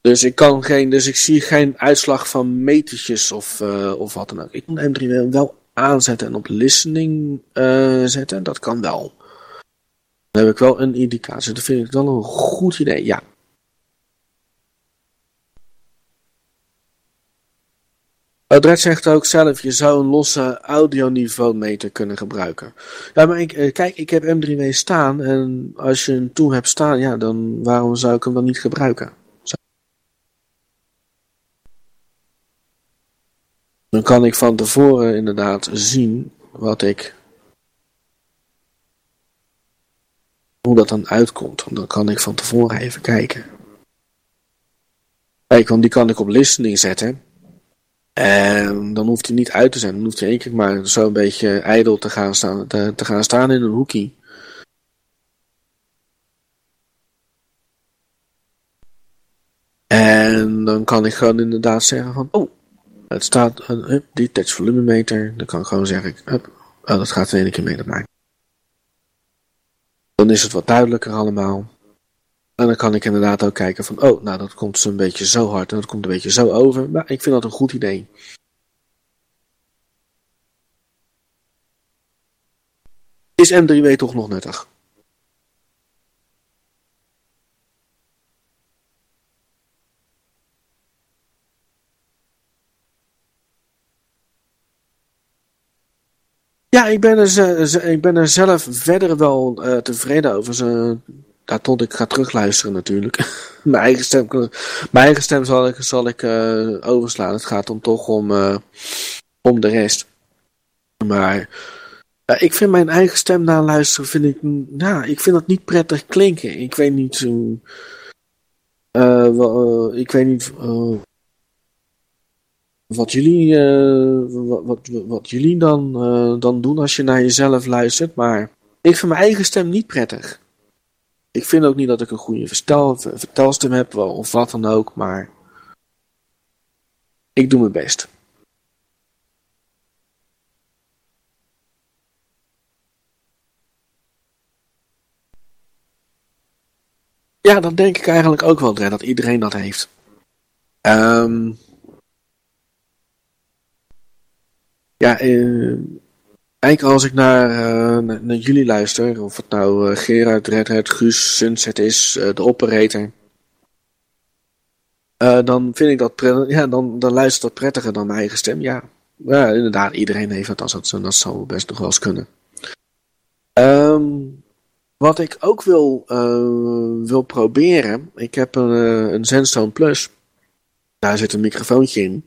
Dus ik kan geen, dus ik zie geen uitslag van metertjes of, uh, of wat dan ook. Ik moet M3 wel aanzetten en op listening uh, zetten. Dat kan wel. Dan heb ik wel een indicatie. Dat vind ik wel een goed idee. Ja. Odret zegt ook zelf, je zou een losse audioniveaumeter kunnen gebruiken. Ja, maar ik, eh, kijk, ik heb M3W staan en als je een toe hebt staan, ja, dan waarom zou ik hem dan niet gebruiken? Dan kan ik van tevoren inderdaad zien wat ik. Hoe dat dan uitkomt. Dan kan ik van tevoren even kijken. Kijk, want die kan ik op listening zetten. En dan hoeft hij niet uit te zijn. Dan hoeft hij één keer maar zo een beetje ijdel te gaan staan, te, te gaan staan in een hoekie. En dan kan ik gewoon inderdaad zeggen van, oh, het staat een up, detach volumemeter. Dan kan ik gewoon zeggen, up, oh, dat gaat in één keer mee, dat maakt. Dan is het wat duidelijker allemaal. En dan kan ik inderdaad ook kijken van, oh, nou dat komt een beetje zo hard en dat komt een beetje zo over. Maar ik vind dat een goed idee. Is M3W toch nog nuttig? Ja, ik ben er, ik ben zelf verder wel uh, tevreden over. Ze, tot ik ga terugluisteren natuurlijk. [laughs] mijn, eigen stem, mijn eigen stem zal ik, zal ik uh, overslaan. Het gaat dan toch om, uh, om de rest. Maar ik vind mijn eigen stem na luisteren, vind ik, nou, ik vind dat niet prettig klinken. Ik weet niet hoe... ik weet niet wat jullie, uh, wat, wat, wat, jullie dan, uh, dan doen als je naar jezelf luistert. Maar ik vind mijn eigen stem niet prettig. Ik vind ook niet dat ik een goede vertelstem heb of wat dan ook. Maar ik doe mijn best. Ja, dat denk ik eigenlijk ook wel, Dre, dat iedereen dat heeft. Ehm ja, eh, eigenlijk als ik naar, uh, naar, jullie luister, of het nou uh, Gerard, Red Guus, Sunset is, de operator. dan vind ik dat ja, dan, dan luistert dat prettiger dan mijn eigen stem, ja. Ja, inderdaad, iedereen heeft het als dat, dat zou best nog wel eens kunnen. Um, wat ik ook wil, wil proberen, ik heb een, een Zenstone Plus. Daar zit een microfoontje in.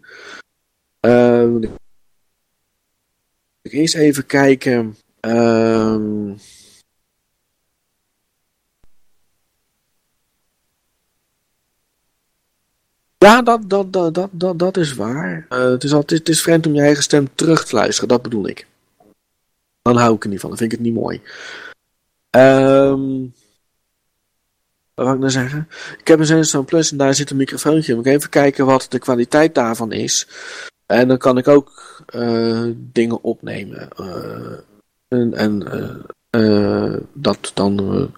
Uh, ik eerst even kijken. Uh, ja, dat, dat, dat, dat, dat, dat is waar. Uh, het, is altijd, het is vreemd om je eigen stem terug te luisteren, dat bedoel ik. Dan hou ik er niet van, dan vind ik het niet mooi. Um, wat wil ik nou zeggen? Ik heb een Zenstone Plus en daar zit een microfoontje. Moet ik even kijken wat de kwaliteit daarvan is. En dan kan ik ook uh, dingen opnemen. Uh, en en uh, dat dan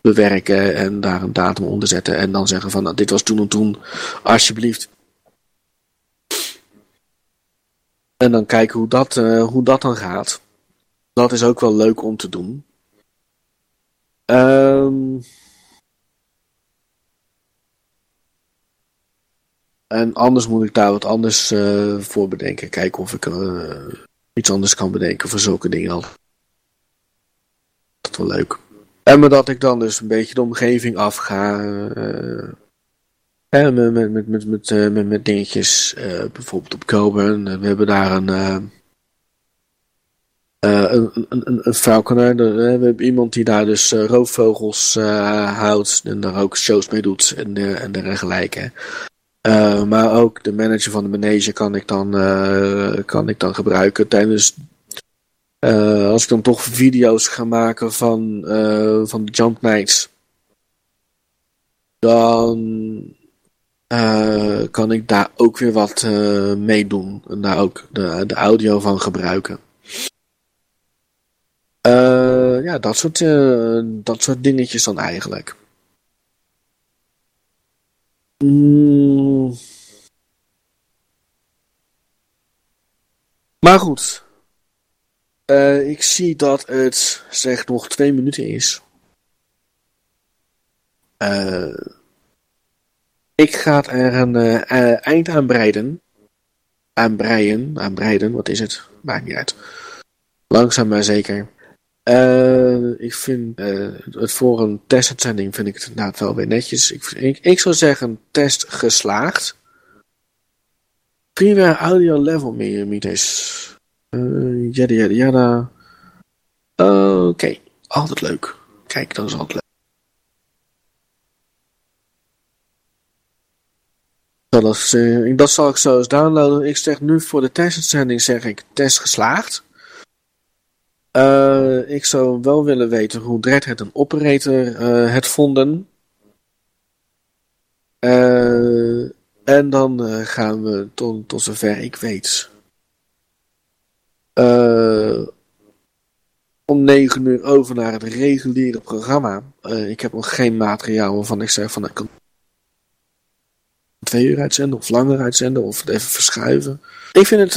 bewerken en daar een datum onder zetten. En dan zeggen van nou, dit was toen en toen. Alsjeblieft. En dan kijken hoe dat, hoe dat dan gaat. Dat is ook wel leuk om te doen. Um, en anders moet ik daar wat anders uh, voor bedenken. Kijken of ik uh, iets anders kan bedenken voor zulke dingen al. Dat is wel leuk. En maar dat ik dan dus een beetje de omgeving afga. Uh, met, met, met, met, met, met, met dingetjes. bijvoorbeeld op Coburn. We hebben daar een een, een, een falconer. we hebben iemand die daar dus roofvogels houdt en daar ook shows mee doet en, en dergelijke. Maar ook de manager van de manege kan ik dan, kan ik dan gebruiken tijdens. als ik dan toch video's ga maken van, van de Jump Nights, dan kan ik daar ook weer wat mee doen en daar ook de, de audio van gebruiken. Ja, dat soort, dat soort dingetjes dan eigenlijk. Mm. Maar goed. Uh, ik zie dat het zeg nog twee minuten is. ik ga er een eind aan breiden. Aan breien, aan breiden, wat is het? Maakt niet uit. Langzaam maar zeker. Uh, ik vind uh, het voor een testuitzending vind ik het inderdaad wel weer netjes. Ik, ik, ik zou zeggen test geslaagd. Freeware audio level meters. Uh, yada yada yada. Oké, altijd leuk. Kijk, dat is altijd leuk. Dat, uh, dat zal ik zo eens downloaden. Ik zeg nu voor de testuitzending zeg ik test geslaagd. Uh, ik zou wel willen weten hoe Dreadhead en Operator uh, het vonden. Uh, en dan gaan we tot, tot zover ik weet. om negen uur over naar het reguliere programma. ik heb nog geen materiaal waarvan ik zeg van ik kan twee uur uitzenden of langer uitzenden of even verschuiven. Ik vind het,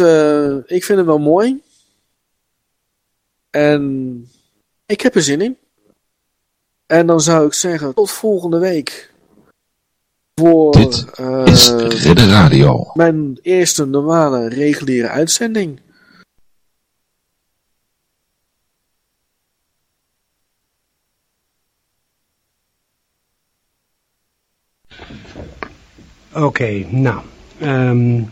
ik vind het wel mooi. En ik heb er zin in. En dan zou ik zeggen, tot volgende week. Voor Dit uh, is Ridder Radio. Mijn eerste normale reguliere uitzending. Oké, okay, nou. Um,